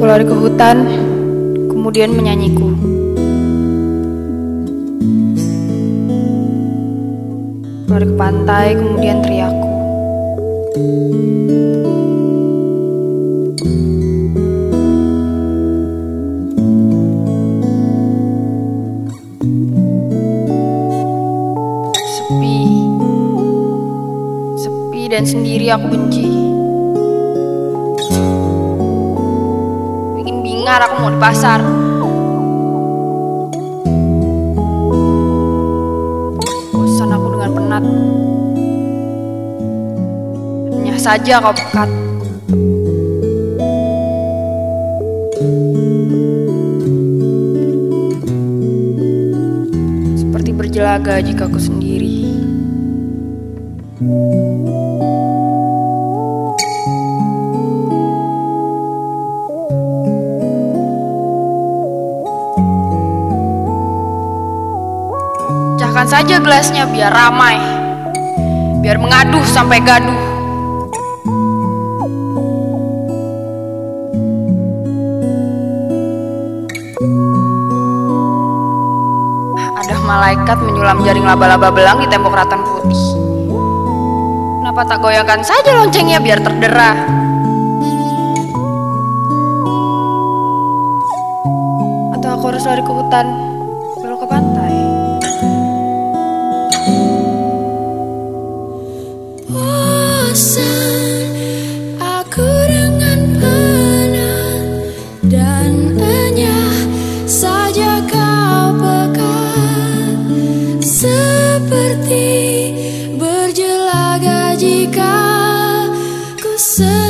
Lari ke hutan, kemudian menyanyiku. Lari ke pantai, kemudian teriakku. Sepi. Sepi dan sendiri aku benci. Bingar aku mau di pasar. Bosan aku dengan penat. Hanya saja kau pekat. Seperti berjelaga jika aku sendiri. Pecahkan saja gelasnya biar ramai. Biar mengaduh sampai gaduh. Ada malaikat menyulam jaring laba-laba belang di tembok ratan putih. Kenapa tak goyangkan saja loncengnya biar terdera? Atau aku harus lari ke hutan sun